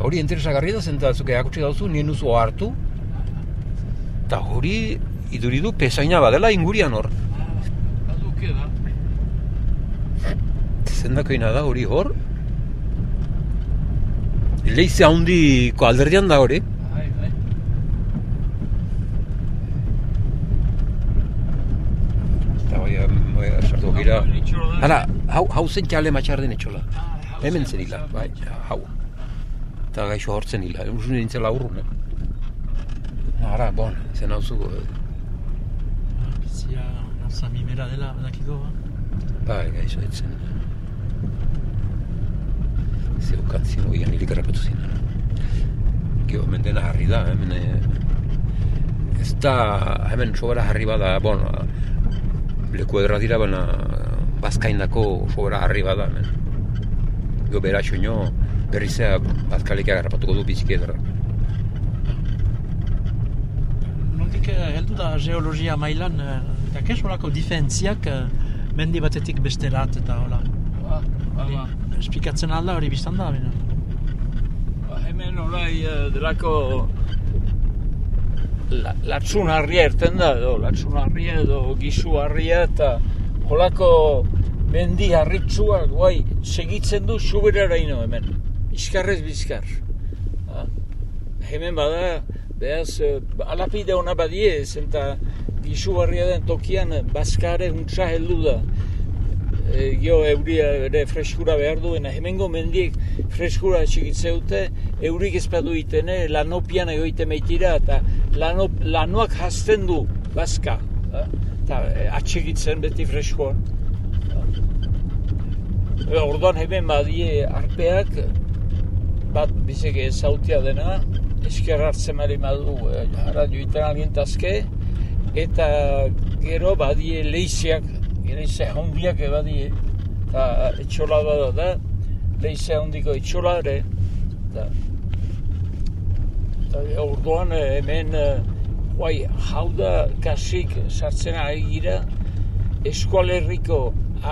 Hori interesagarri da zenta zuke akutsi dauzu, nien duzu hartu. Eta hori iduridu pesaina badela ingurian hor. Zendakoina da hori hor. Leize handiko alderdian da hori. Bai, bai. Eta hori, hori, sartu gira. Itxola da. Hala, hau, zen txale matxarden etxola. Hemen zen, hila, bai, hau. Eta gaixo hortzen hila, usun nintzela urrun, eh? Ara, bon, zen hau zu, Bizia, gauza mimera dela, dakiko, ba? bai, gaixo etzen. Zeukan zin, oian hilik errapatu zin. Gio, hemen dena harri da, hemen... eh, Ez da, hemen sobera harri bada, bon, leku edra dira, baina bazkaindako sobera harri bada, hemen. Gio, bera soño, berrizea bazkalekia garrapatuko du biziki edra. Nondik eh, heldu da geologia mailan, eh, eta kes olako diferentziak eh, mendi batetik besterat eta hola. Ba, ba, ba. Esplikatzen alda hori biztan da, bena. Ba, hemen orai eh, delako la, latzun harria erten da, edo latzun harria edo gizu harria eta holako mendi harritzuak guai segitzen du suberaraino hemen. Bizkarrez bizkar. Ha? Hemen bada, behaz, eh, alapide hona badie, zenta gizu harria den tokian eh, bazkare untsa heldu da. E, gio euria ere freskura behar duena, hemengo mendiek freskura txikitze dute, eurik ez badu itene, lanopian egoite meitira, eta lano, lanoak hasten du bazka, da? Eta e, atxikitzen beti freskoan. E, orduan hemen badie arpeak, bat bizek ezautia dena, esker hartzen mari madu e, ara joiten alientazke, eta gero badie leizeak, leize handiak badie, eta etxola bada da, leize handiko etxola ere, eta, eta orduan eh, hemen, eh, guai, hau da kasik sartzen ari gira, eskualerriko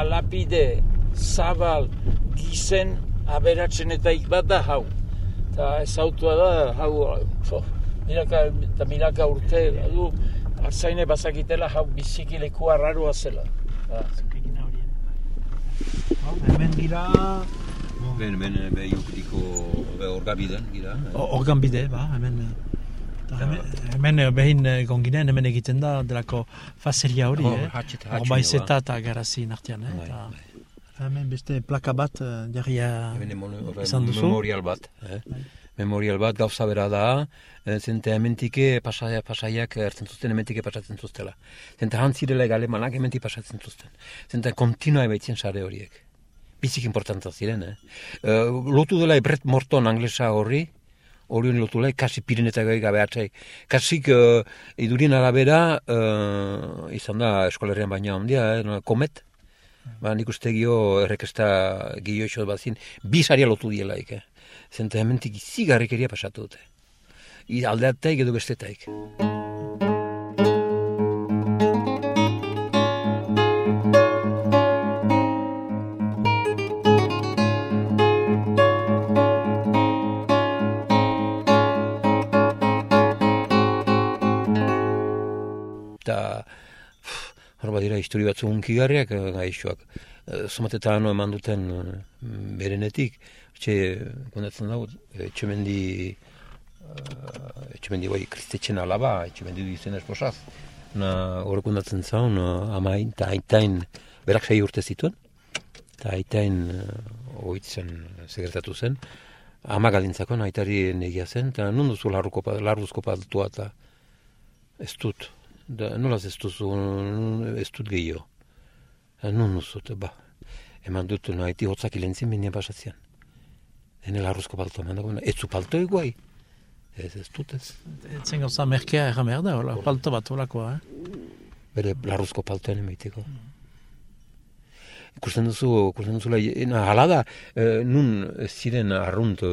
alapide zabal gizen aberatzenetaik bat da hau. Eta ezautua da, hau, fo, milaka, eta milaka urte, du, hartzaine bazakitela hau biziki leku arraroa zela. Ba, Egina hori. Hau, hemen gira Ben, ben, ben, jukutiko orgabiden, gira. Organ bide, ba, hemen... eta Hemen, hemen eh, behin eh, egon ginen, hemen egiten da, delako fazeria hori, Hor, eh? hatxet- Hor hatxune, baizeta ba. eta garazi nartian, eh? Bai, Eta bai. Hemen beste plaka bat, eh, jarria Hemen emon- ora- izan duzu. memorial bat, eh? Memorial bat gauza bera da, eh, zente hementike pasaia, pasaiak ertzen zuzten hementike pasatzen zuztela. Zente hantzirela alemanak hementik pasatzen zuzten. Zente kontinua ebaitzen sare horiek. Bizik importanta ziren, eh? Eh, lotu dela Brett Morton anglesa horri, hori honi lotu dela, kasi pirinetagai gabe atzai. Kasik uh, idurien arabera, uh, izan da eskolerrean baina handia, eh? no, komet, Ba, nik uste gio errekesta gio bazin, bi saria lotu dielaik, eh? Zenta hementik zigarrikeria pasatu dute. I, aldeataik edo bestetaik. Histori batzu unkigarriak eh, gaixoak. Eh, Zomatetan eman duten eh, berenetik, etxe, kondatzen dago, etxemendi, etxemendi bai kristetxen alaba, etxemendi du izen esposaz. Na, hor kondatzen zaun, amain, eta aitain, berak sei urte zituen, eta aitain oitzen segretatu zen. Ama galintzako, aitari negia zen, eta non duzu larruzko paltua, eta ez dut. Da, nolaz ez duzu, ez dut gehiago. Da, non duzu, eta ba. Eman dut, nahi hotzak ilentzin binen pasatzean. Hene larruzko paltoa eman dago, ez zu palto eguai. Ez, ez dut ez. Etzen gauza merkea erra behar da, hola, palto bat holakoa, eh? Bere larruzko paltoen emaiteko. Ikusten duzu, ikusten duzula, na, hala da, eh, nun ziren arrunt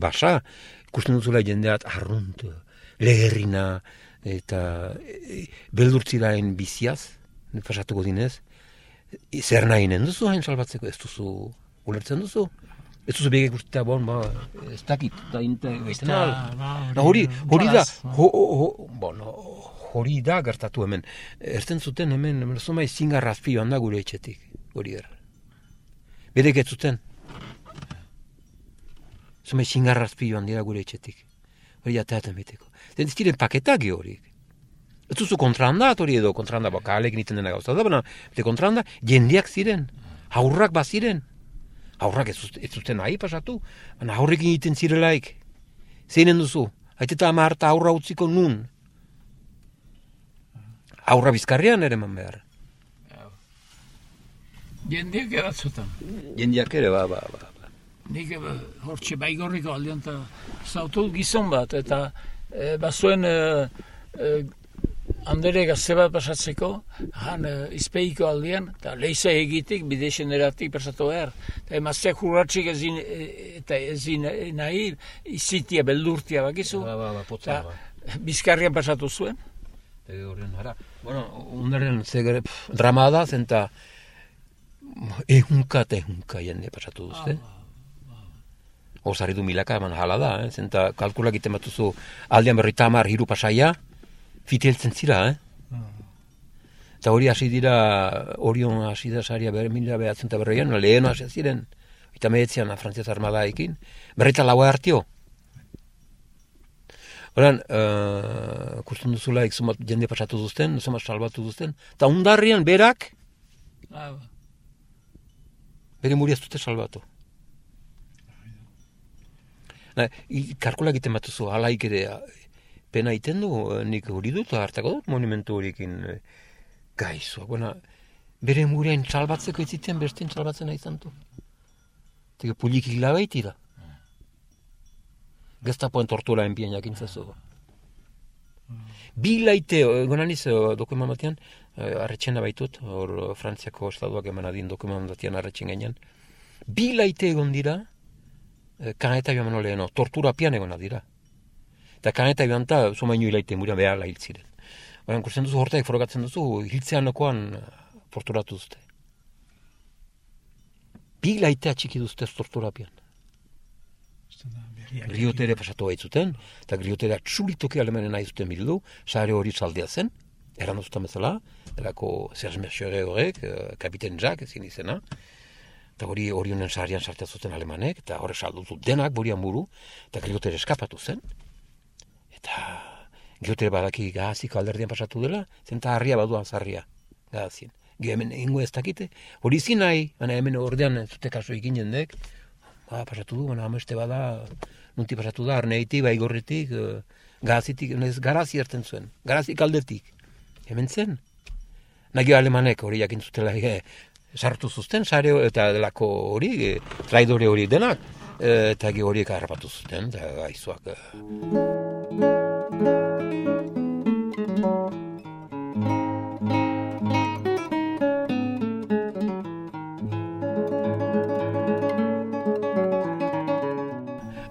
basa, ikusten duzula jendeat arrunt, eh, leherrina, eta e, beldurtzilaen biziaz, pasatuko dinez, e, zer nahi nen duzu hain salbatzeko, ez duzu, ulertzen duzu? Ez duzu begek ustea, bon, ba, ez dakit, da inte, gaiten da, ba, Na, hori, hori da, ho, ho, bueno, hori da gertatu hemen. Erten zuten hemen, zoma izingarra azpioan da gure etxetik, hori er. Bedek ez zuten. Zoma izingarra azpioan dira gure etxetik. Hori jateaten beteko. Ez diren paketak horiek. Ez duzu kontrandat hori edo kontranda, ba, kaleek niten dena gauza da, baina, bete kontranda, jendeak ziren, haurrak baziren. Haurrak ez, ez zuten nahi pasatu, baina haurrekin egiten zirelaik. Zeinen duzu, haiteta ama harta aurra utziko nun. Aurra bizkarrian ere eman behar. Jendeak eratzutan. Jendeak ere, ba, ba, ba. Nik hortxe baigorriko aldean eta zautu gizon bat, eta e, bazuen e, e, handere gazte bat pasatzeko, han e, izpeiko aldean, eta leiza egitik, bideixen eratik pasatu behar. Eta emazteak hurratxik ezin, e, eta ezin nahi, izitia, beldurtia bakizu. Ba, ba, ba, potza, Eta bizkarrian pasatu zuen. E, horren, ara. Bueno, undaren zegere, pff, drama da, zenta ehunka eta ehunka jende pasatu duzte. Osari du milaka eman hala da, eh? zenta kalkulak egiten batuzu aldean berri tamar hiru pasaia, fiteltzen zira, eh? Eta hori hasi dira, orion hasi da saria bere mila behatzen eta berreian, lehen hasi ziren, eta mehetzean frantziaz armadaekin, berreita laua hartio. Horan, uh, kusten duzula, zumat jende pasatu duzten, zumat salbatu duzten, eta undarrian berak, Ah, bere muri ez dute salbatu. Na, i, kalkula egiten batuzu, alaik ere, pena iten du, eh, nik hori dut, hartako dut monumentu horiekin eh, gaizua. Bueno, bere muriain salbatzeko ez ziten, bestien salbatzen nahi zantu. Teke pulik hilabeiti da. Gestapoen tortura enpien jakin zazu. Bi laite, egon aniz, dokumen batean, eh, arretxena baitut, hor eh, Frantziako estatuak eman adin dokumen batean arretxen gainean. Bi laite egon dira, eh, kaneta joan mano leheno, tortura pian egon dira. Eta kaneta joan eta, zoma ino hilaite mura behar hil ziren. Baina, kurtzen duzu, hortaik forogatzen duzu, hiltzeanokoan eh, torturatu duzte. Bi laite atxiki duzte tortura pian. Griote ere pasatu baitzuten, eta griote ere atxulitoki alemenen nahi zuten bildu, sare hori saldea zen, eran duztan bezala, erako Serge Merciere horrek, eh, kapiten Jack, ezin izena, Eta hori hori honen sarian sartzen zuten alemanek, eta horre saldutu denak burian buru, eta griotere eskapatu zen. Eta griotere badaki gaziko alderdian pasatu dela, zenta harria baduan zarria gazien. Gio hemen ingo ez dakite, hori zin nahi, baina hemen ordean zute kaso ikinen dek, ba, pasatu du, baina ameste bada, nunti pasatu da, arneitik, baigorretik, eh, gazitik, ez garazi erten zuen, garazi kaldetik. Hemen zen. Nagio alemanek hori jakin zutela, [laughs] e, sartu zuzten, sare eta delako hori, e, traidore hori denak, e, eta ge horiek harrapatu zuten, eta gaizuak. E.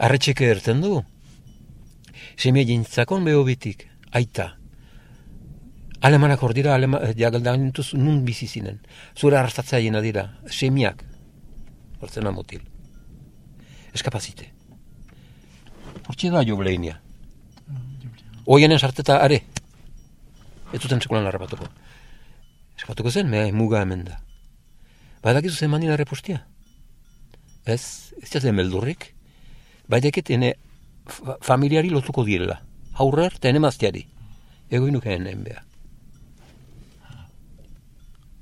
Arretxeke erten du, semia jintzakon beho bitik, aita, Alemanak hor dira, alema, eh, jagaldan nintuz nun bizi zinen. Zure arrastatzailena dira, semiak. Hortzena motil. Eskapazite. Hortxe da jubleinia. Oienen sarteta are. Ez zuten sekulan larrapatuko. Eskapatuko zen, mea muga hemen da. Badakizu zen mandina repostia. Ez, ez jatzen meldurrik. Baideket ene familiari lotuko direla. Haurrer, eta ene maztiari. Ego inuken beha.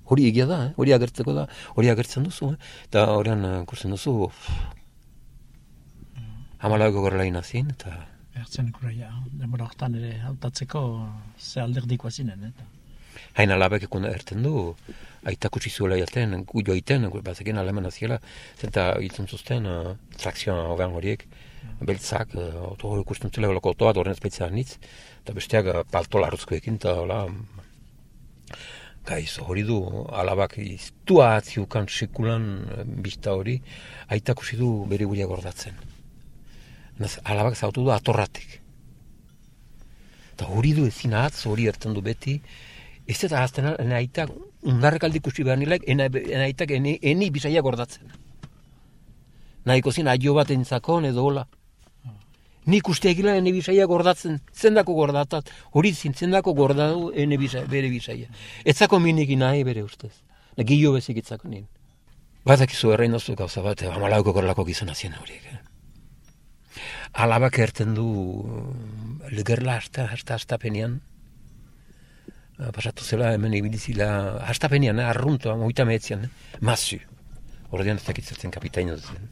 Hori egia da, eh? hori agertzeko da, hori agertzen duzu, eh? eta horrean uh, kursen duzu, hamalago gorela inazin, eta... Ertzen kura, demora hortan ere hautatzeko ze alderdikoa zinen, eta... Hain alabek ekuna erten du, aita kutsi zuela jaten, gu joiten, bazekin aleman aziela, zenta hitzen zuzten, uh, trakzioan hogan horiek, beltzak, uh, auto hori ikusten zule, loko otoa, horren espetzean nitz, eta besteak uh, palto larruzkoekin, eta hola, gaiz hori du alabak iztua atziukan sekulan eh, bizta hori aitakusi du bere guria gordatzen. Naz, alabak zautu du atorratik. Eta hori du ezin atz hori erten du beti. Ez eta azten ene aitak undarrek aldikusi behar nilek ene, aitak eni, eni bisaia gordatzen. Nahiko zin aio bat entzakon edo hola nik uste egila ene bisaia gordatzen, zendako gordatat, hori zin, zendako gordatu ene bisaia, bere bisaia. Etzako minik nahi bere ustez. Ne gillo bezik itzako nien. Batak izu errein dozu gauza bat, amalauko gorlako gizan azien horiek. Eh? Alabak erten du legerla hasta, hasta, hasta penian. Eh, pasatu zela hemen ibilizila, hasta penian, eh? arruntoa, moita mehetzian, eh? mazu. Ordean ez dakitzatzen kapitaino zen.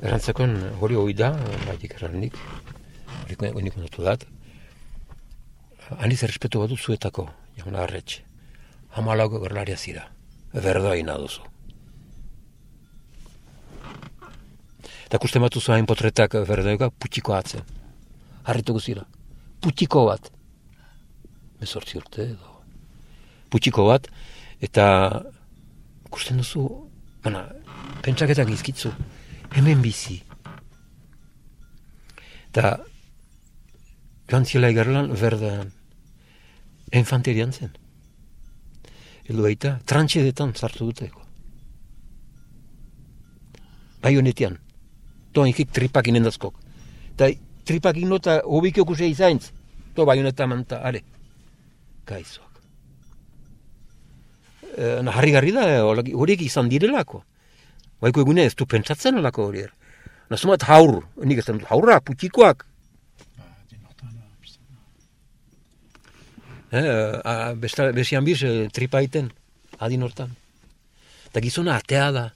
Erantzakoen hori hori da, baitik erranik, hori nik ondatu dat. Aniz errespetu bat zuetako, jauna arretxe. Hamalago gerlaria zira, berdoa ina duzu. Eta kusten batu zuen potretak berdoa putiko atzen. Harrituko zira, putiko bat. Mezortzi urte edo. Putiko bat, eta kusten duzu, baina, pentsaketak izkitzu, hemen bizi. Eta joan zila egarlan berdean infanterian zen. Edo baita, trantxedetan zartu duteko. Bai honetian, toa inkik tripak inendazkok. Eta tripak inota hobik okuse izaintz, to bai honetan manta, are, gaizoak. E, harri garri da, horiek izan direlako. Baiko egune ez du pentsatzen alako hori er. Nasumat haur, nik ez dut haurra, putikoak. Eh, bestian biz, eh, tripaiten, adin hortan. Eta gizona atea da,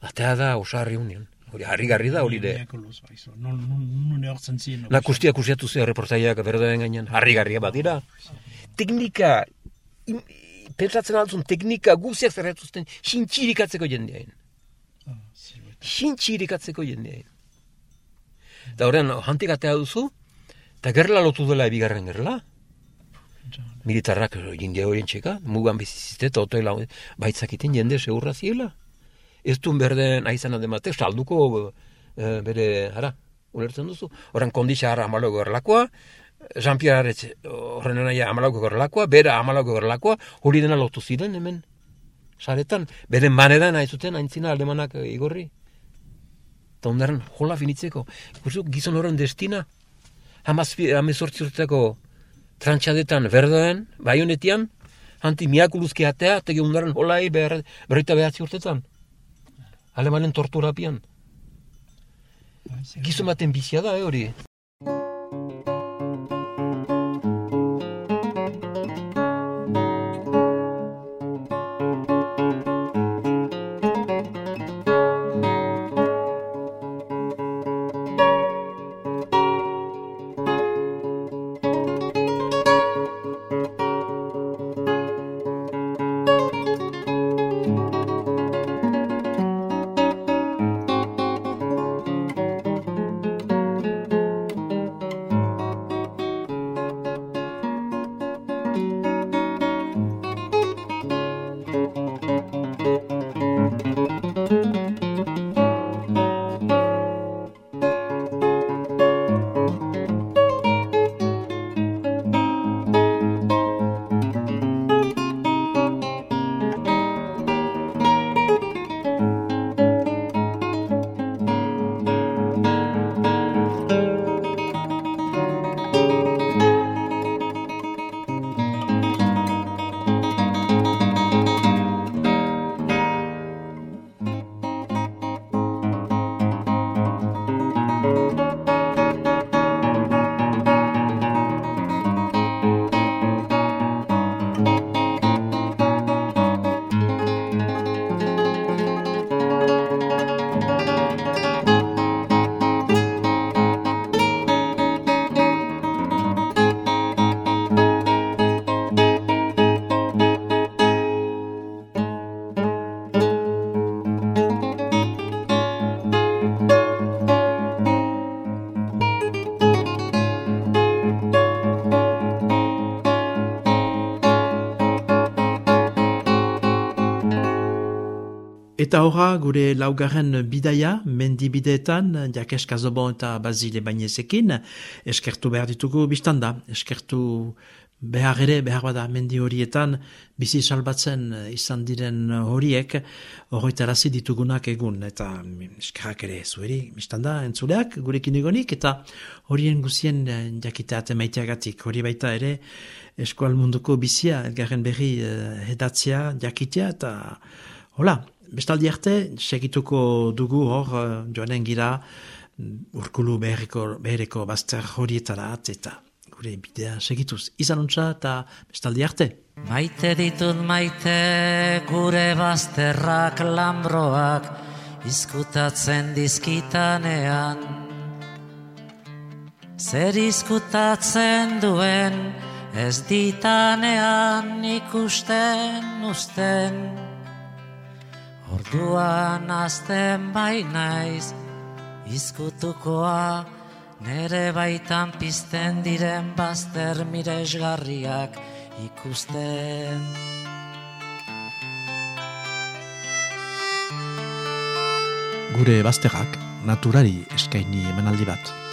atea da osarri unien. Hori harri garri da hori de. Na kustia kustiatu zea reportaiak berdoen gainean, harri garria bat dira. Teknika, pentsatzen altzun teknika guziak zerretuzten, sintxirikatzeko jendeain sintxi irikatzeko jendea. Eta horrean, hantik atea duzu, eta gerla lotu dela ebigarren gerla. Militarrak jende horien txeka, mugan bizizite, eta otoela baitzakiten jende segurra ziela. Ez duen berden aizan ademate, salduko e, bere, ara, ulertzen duzu. Horren konditxa harra amalago gerlakoa, Jean-Pierre horren naia amalago gerlakoa, bera amalago gerlakoa, hori dena lotu ziren hemen. Saretan, beren maneran aizuten aintzina alemanak igorri eta ondaren jola finitzeko. Ikusi, gizon horren destina, hamazpi, hamezortzi urteko trantxadetan berdoen, bai honetian, hanti miakuluzki atea, tegi ondaren jolai ber, berreita behatzi urtetan. alemanen torturapian. Gizomaten bizia da, eh, Eta horra, gure laugarren bidaia, mendi bideetan, jakes kazobon eta bazile bainezekin, eskertu behar ditugu biztanda, eskertu behar ere, behar bada, mendi horietan, bizi salbatzen izan diren horiek, horretarazi ditugunak egun, eta eskerrak ere zueri, biztanda, entzuleak, gurekin egonik, eta horien guzien jakiteat emaiteagatik, hori baita ere, eskual munduko bizia, elgarren berri hedatzea, jakitea, eta hola, Bestaldi arte, segituko dugu hor uh, joanen gira urkulu beheriko, beheriko bazter horietarat eta gure bidea segituz. Izan untsa eta bestaldi arte. Maite ditut maite gure bazterrak lambroak izkutatzen dizkitanean. Zer izkutatzen duen ez ditanean ikusten usten. Orduan azten bai naiz, izkutukoa, nere baitan pizten diren bazter miresgarriak ikusten. Gure bazterrak naturari eskaini emanaldi bat.